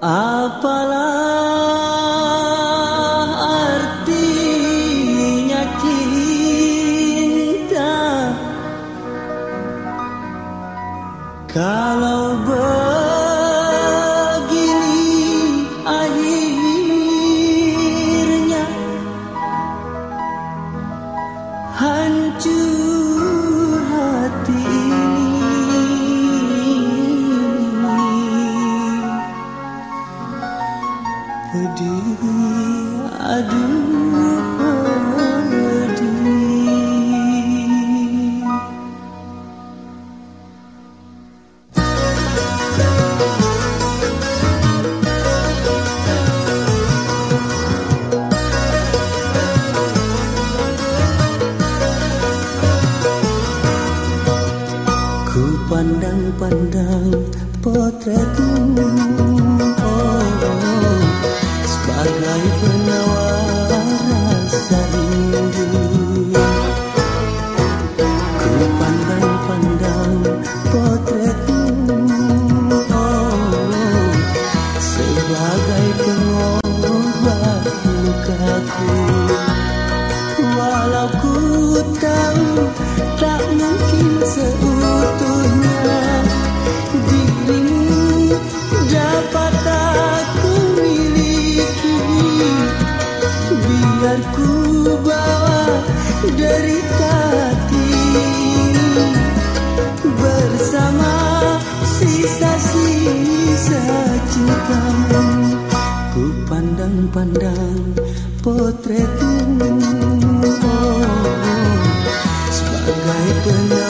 Apa pandang-pandang potretmu pandang-pandang potretmu oh, oh, sebagai penawar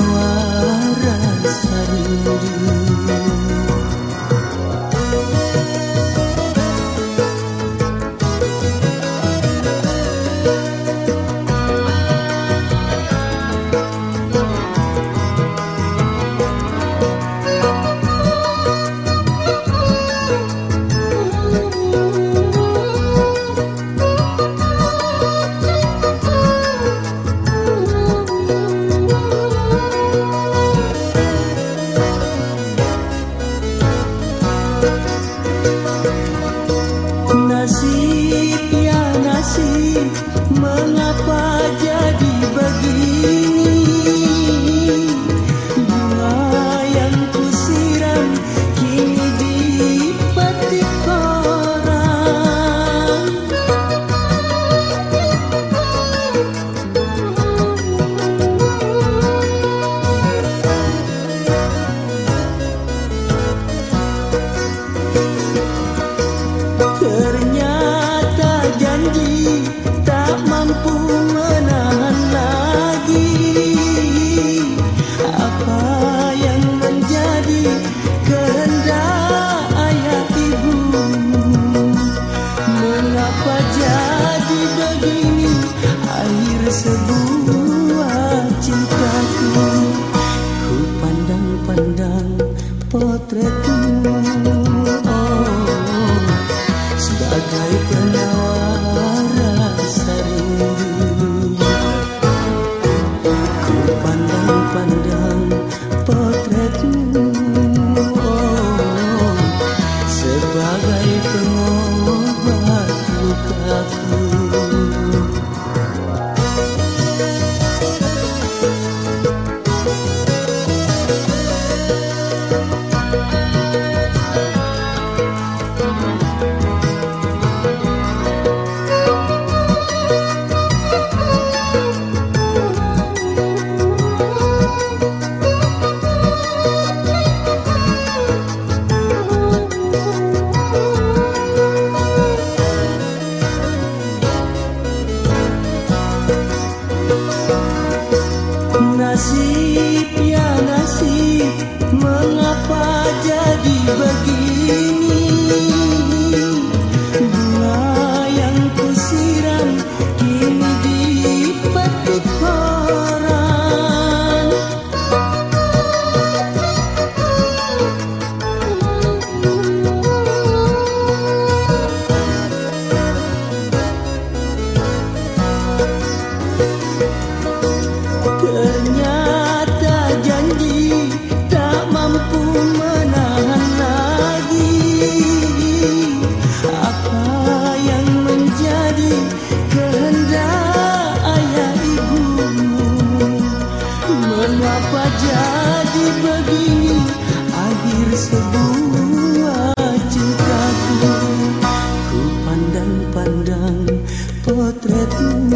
potretmu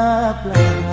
plana.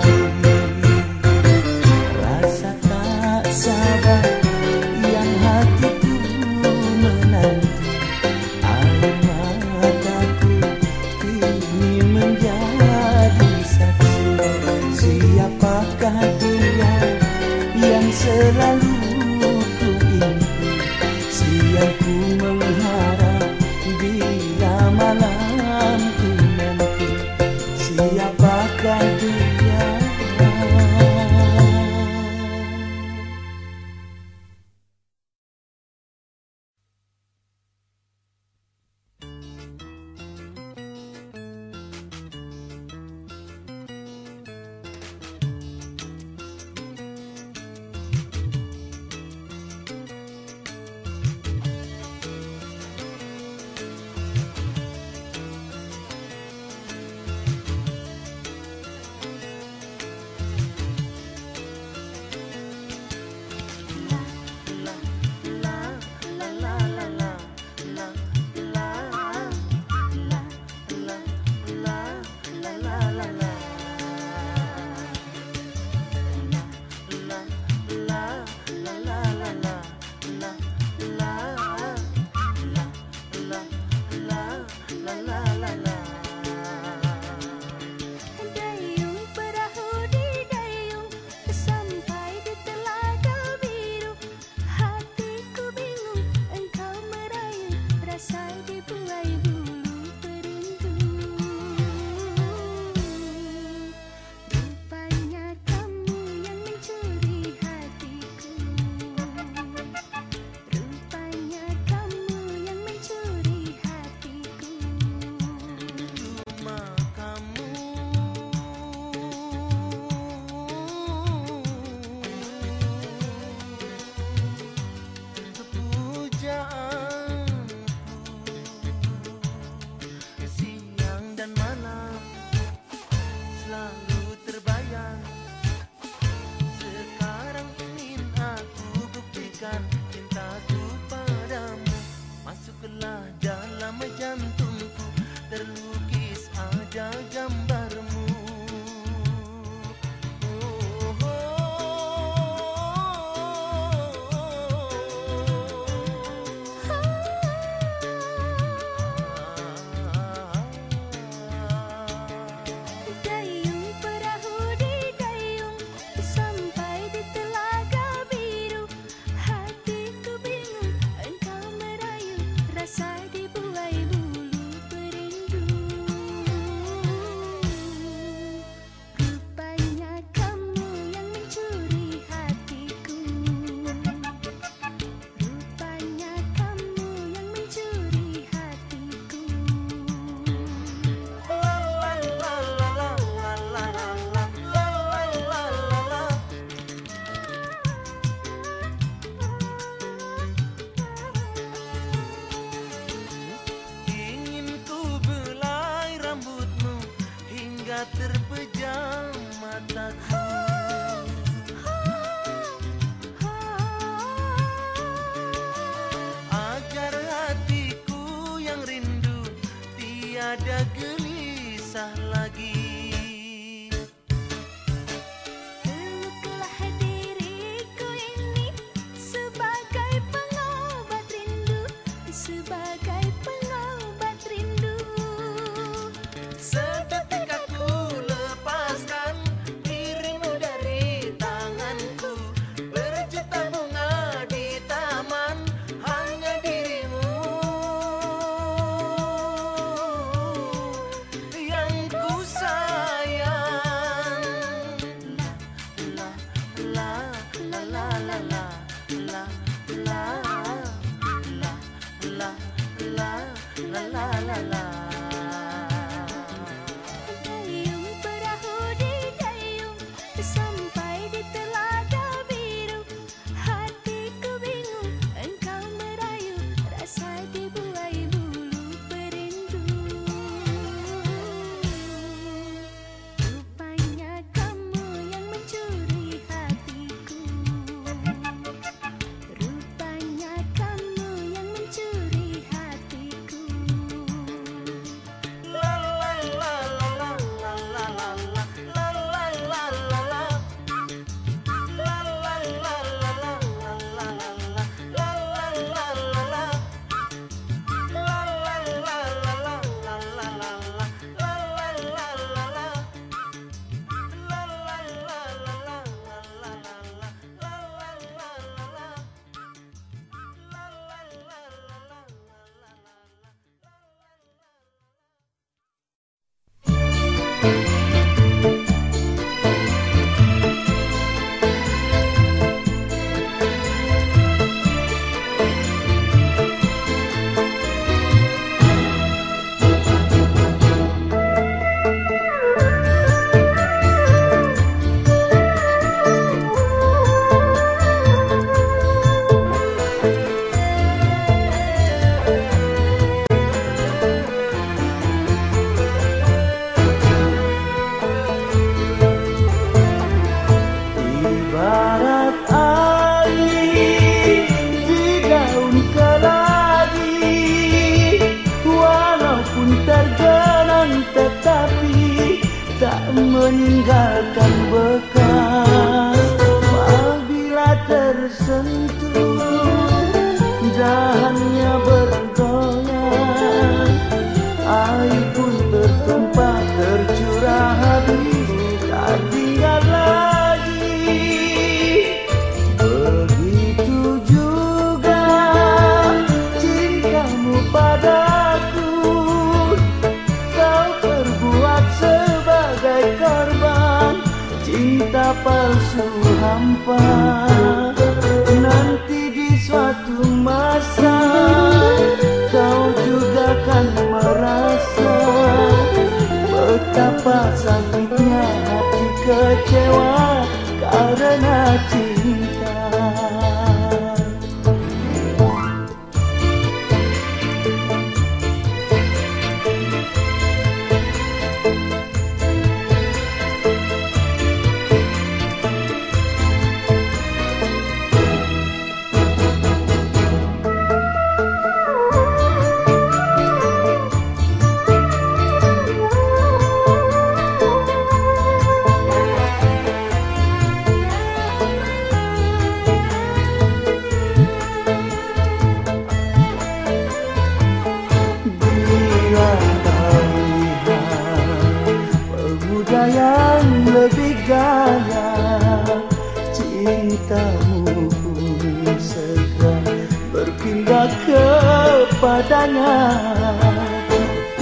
Kepadanya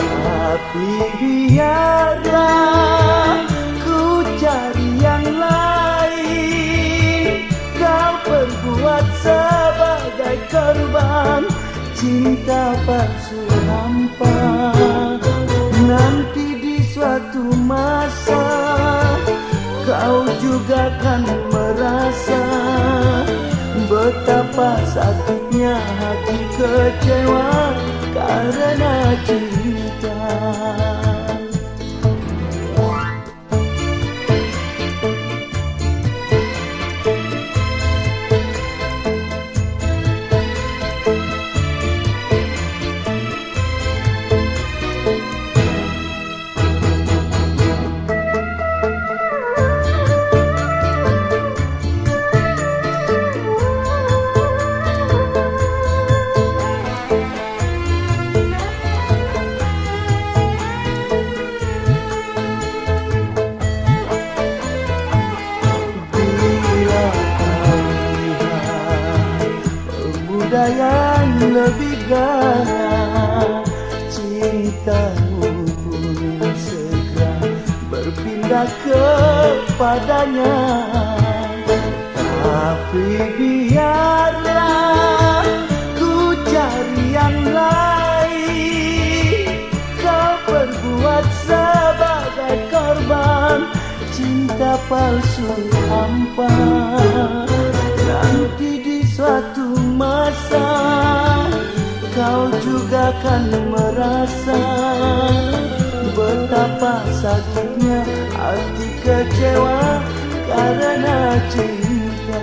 Tapi biarlah ku cari yang lain. Kau perbuat sebagai korban Cinta palsu hampa. Nanti di suatu masa Kau juga kan merasa Betapa sakitnya hati kecewa Karena cinta kepadanya Tapi biarlah ku cari yang lain. Kau perbuat sebagai korban Cinta palsu hampa. Nanti di suatu masa Kau juga kan merasa Betapa sakitnya kecewa Karena cinta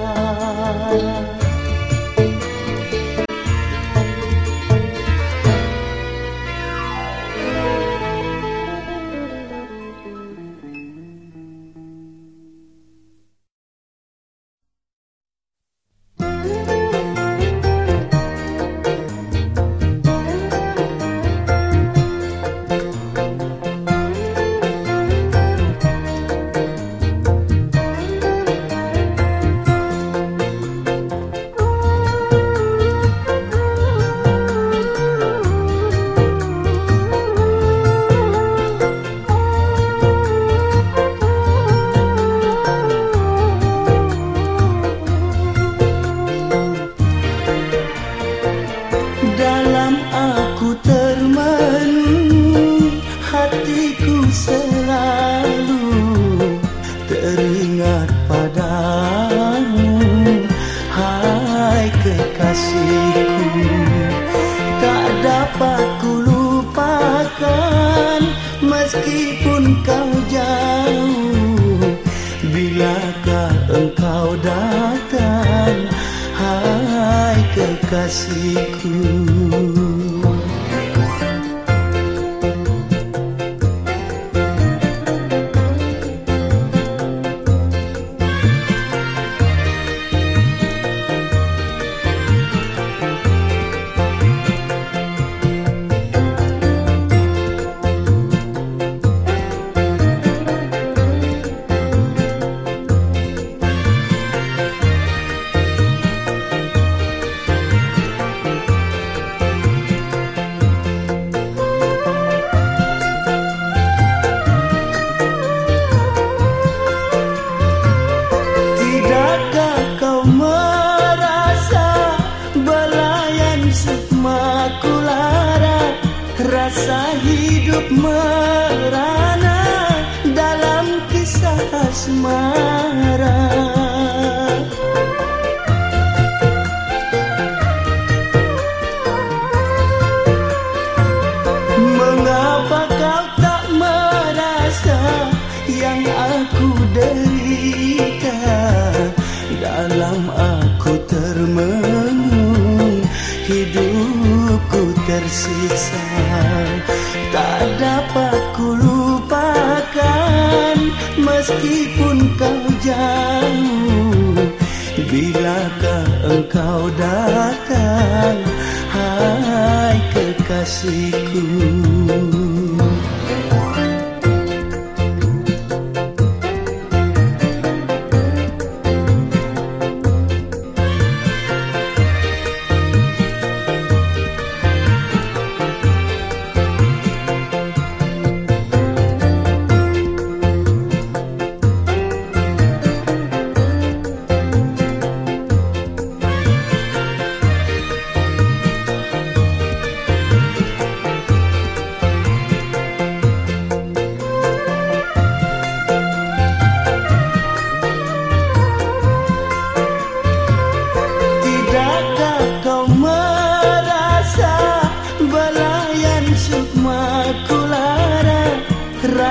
kasihku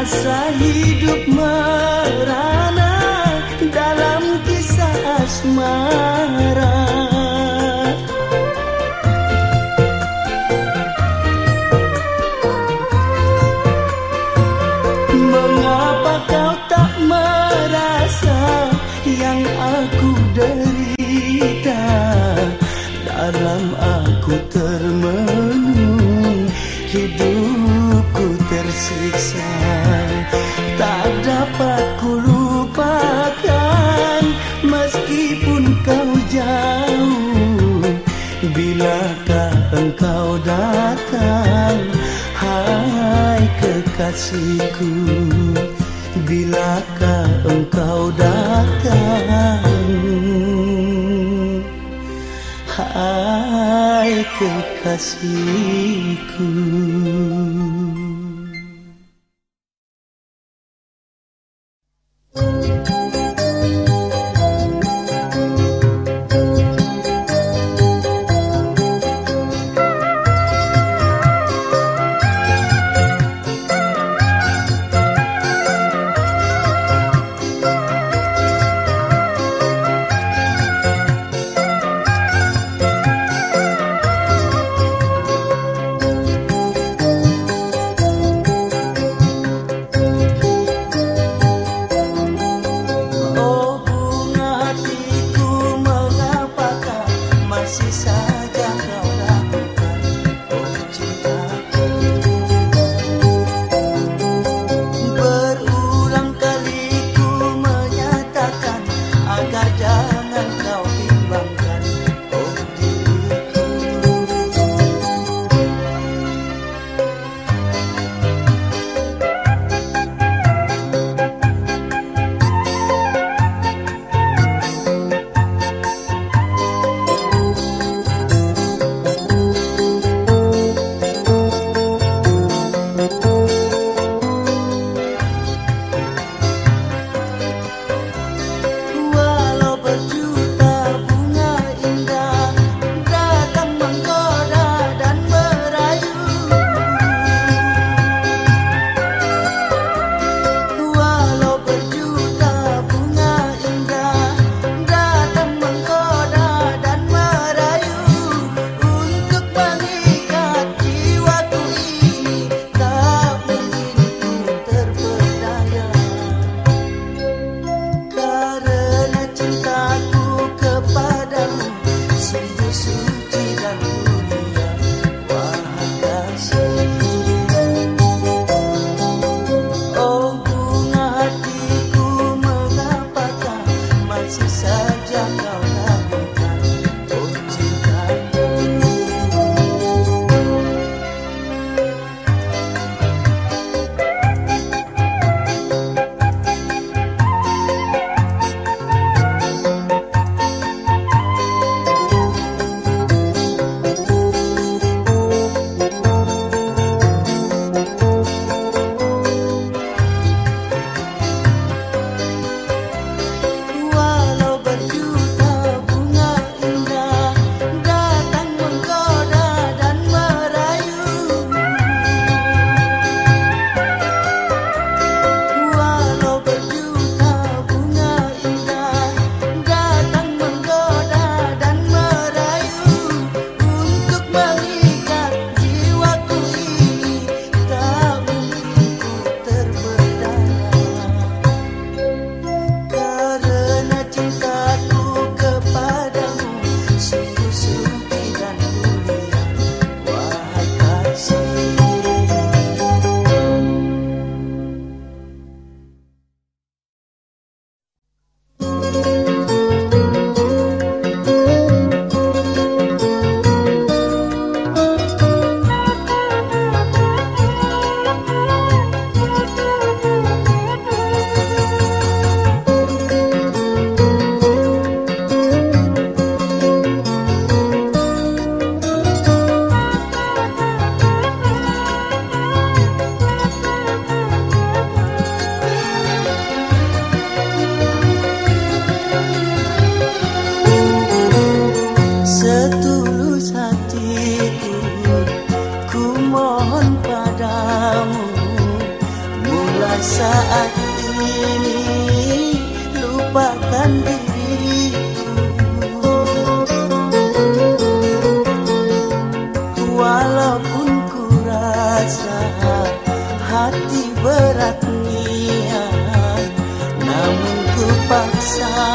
rasa hidup merana dalam kisah asmara. kasihku. Bilakah engkau datang? Hai kekasihku.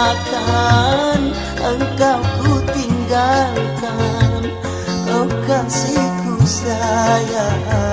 akan engkau ku tinggalkan. Engkau sih ku sayang.